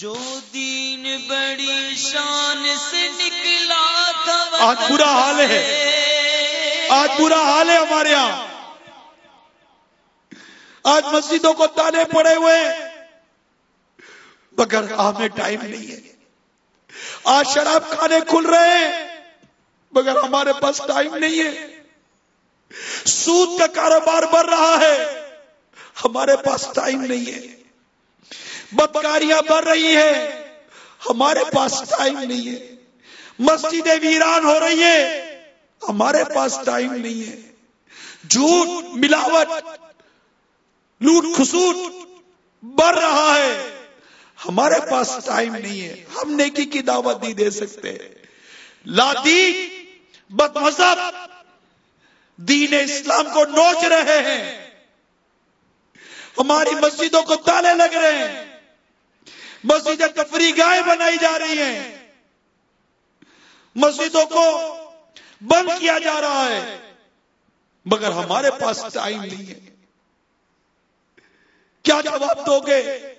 جو دین بڑی شان سے نکلا تھا آج برا حال ہے۔ آج برا حال ہے ہمارے یہاں۔ آج مسجدوں کو تانے پڑے ہوئے مگر ہمیں ٹائم نہیں ہے۔ آج شراب کھانے کھل رہے ہیں۔ مگر ہمارے پاس ٹائم نہیں ہے۔ سود کا کاروبار بڑھ رہا ہے۔ ہمارے پاس ٹائم نہیں ہے۔ بدکاریاں بڑھ رہی ہے ہمارے پاس ٹائم نہیں ہے۔ مسجدیں ویران ہو رہی ہے ہمارے پاس ٹائم نہیں ہے۔ جھوٹ، ملاوٹ، لوٹ خسوٹ بڑھ رہا ہے۔ ہمارے پاس ٹائم نہیں ہے۔ ہم نیکی کی دعوت نہیں دے سکتے۔ لادی بد مذہب دین اسلام کو نوچ رہے ہیں۔ ہماری مسجدوں کو تالے لگ رہے ہیں۔ مسجدیں تفریح گائے بنائی جا رہی ہیں۔ مسجدوں کو بند کیا جا رہا ہے۔ مگر ہمارے پاس ٹائم نہیں ہے۔ کیا جواب دو گے؟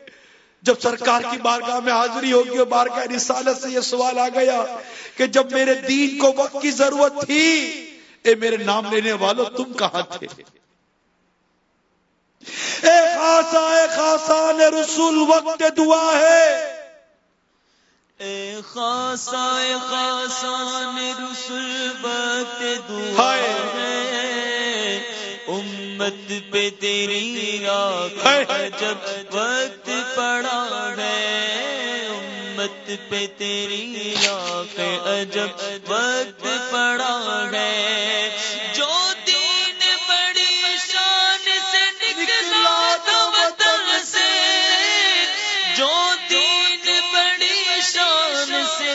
جب سرکار کی بارگاہ میں حاضری ہوگی اور بارگاہ رسالت سے یہ سوال آ گیا کہ جب میرے دین کو وقت کی ضرورت تھی، اے میرے نام لینے والوں تم کہاں تھے؟ اے خاصا اے خاصا نے رسول وقت دعا ہے۔ اے خاصا اے خاصا نے رسول وقت دعا ہے۔ امت پہ تیری جب وقت پڑا ہے۔ امت پہ تیری عجب وقت پڑا ہے۔ جو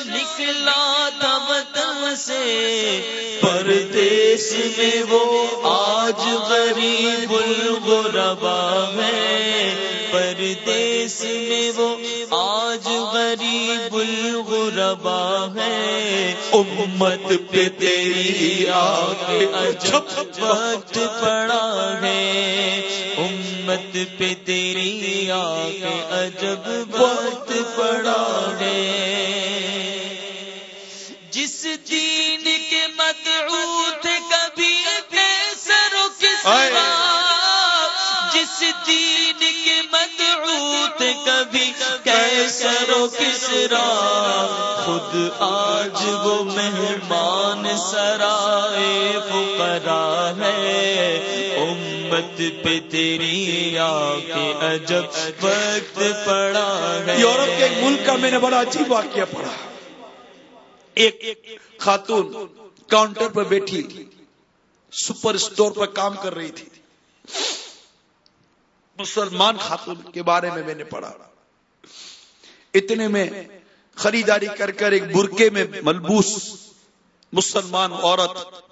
نکلا تھا وطن سے۔ پردیس میں وہ آج غریب الغربا ہے۔ پردیس میں وہ آج غریب الغربا ہے۔ امت پہ تیری آگ عجب وقت پڑا ہے۔ امت پہ تیری آگ عجب وقت پڑا ہے۔ جس دین کے مدعوت کبھی کیسر و کسرا جس دین کے مدعوت کبھی کیسر و کسرا خود آج وہ مہمان سرائے فقرا ہے۔ امت پہ تیری آ کے عجب وقت پڑا ہے۔ یورپ کے ایک ملک کا میں نے بڑا عجیب واقعہ پڑھا۔ ایک خاتون کاؤنٹر پر بیٹھی سپر اسٹور پر کام کر رہی تھی۔ مسلمان خاتون کے بارے میں میں نے پڑھا۔ اتنے میں خریداری کر کر ایک برقے میں ملبوس مسلمان عورت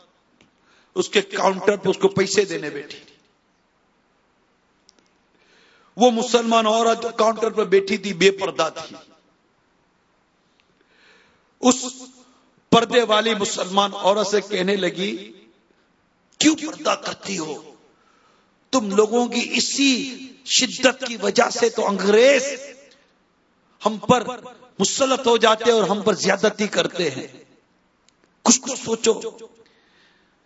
اس کے کاؤنٹر پہ اس کو پیسے دینے بیٹھی۔ وہ مسلمان عورت جو کاؤنٹر پر بیٹھی تھی، بے پردہ تھی۔ اس پردے والی مسلمان عورت سے کہنے لگی، کیوں پردہ کرتی ہو؟ تم لوگوں کی اسی شدت کی وجہ سے تو انگریز ہم پر مسلط ہو جاتے اور ہم پر زیادتی کرتے ہیں۔ کچھ تو سوچو،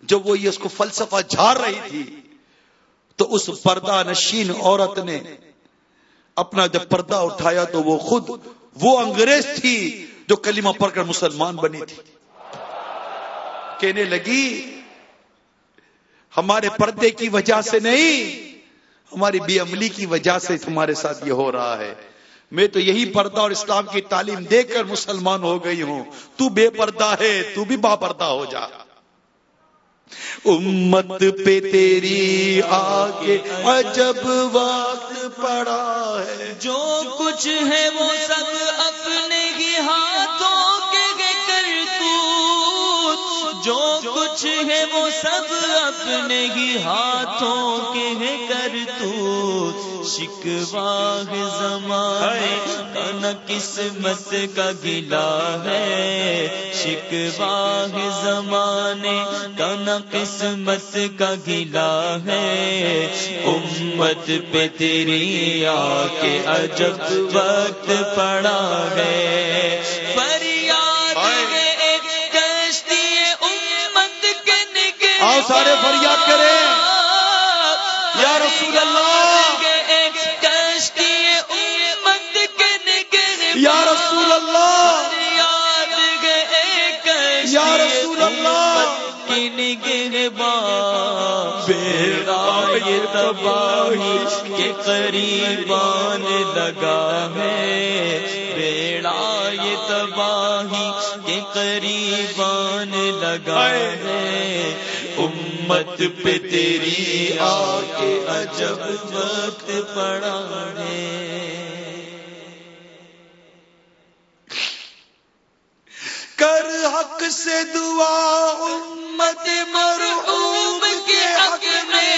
جب وہ یہ اس کو فلسفہ جھاڑ رہی تھی، تو اس پردہ نشین عورت نے اپنا جب پردہ اٹھایا تو وہ خود وہ انگریز تھی جو کلمہ پڑھ کر مسلمان بنی تھی۔ کہنے لگی، ہمارے پردے کی وجہ سے نہیں، ہماری بے عملی کی وجہ سے تمہارے ساتھ یہ ہو رہا ہے۔ میں تو یہی پردہ اور اسلام کی تعلیم دے کر مسلمان ہو گئی ہوں۔ تو بے پردہ ہے، تو بھی با پردہ ہو جا۔ امت پہ تیری آگے عجب وقت پڑا ہے۔ جو کچھ ہے وہ سب اپنے ہی ہاتھوں کچھ ہے وہ سب اپنے ہی ہاتھوں کے کر تو شکواہ زمانے کا نہ قسمت کا گلا ہے۔ شکواہ زمانے کا نہ قسمت کا گلا ہے۔ امت پہ تیری آ کے عجب وقت پڑا ہے۔ نگہباں بیڑا یہ تباہی کے قریبان لگا ہے۔ بیڑا یہ تباہی کے قریبان لگا ہے۔ امت پہ تیری آ کے عجب وقت پڑا ہے کر حق سے دعا امت مرحوم کے حق میں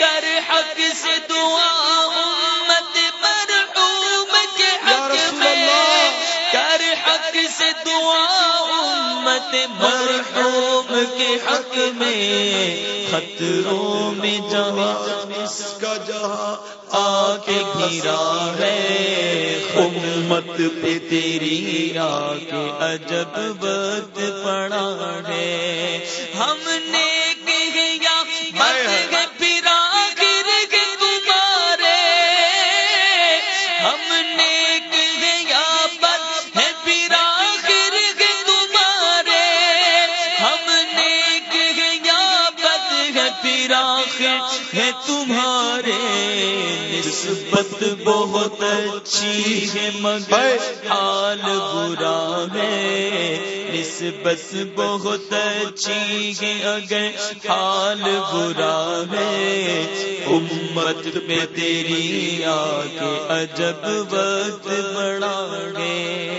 کر حق سے دعا امت مرحوم کے حق میں۔ کر حق سے دعا امت مرحوم کے حق میں خطروں میں جہاں اس کا جہاں آ کے گھرا ہے امت پہ تیری آ کے عجب وقت پڑا ہے۔ ہم نے ہے تمہارے؟ نسبت بہت اچھی ہے مگر حال برا ہے۔ نسبت بہت اچھی ہے اگر حال برا ہے۔ امت پہ تیری آ کے عجب وقت بڑا ہے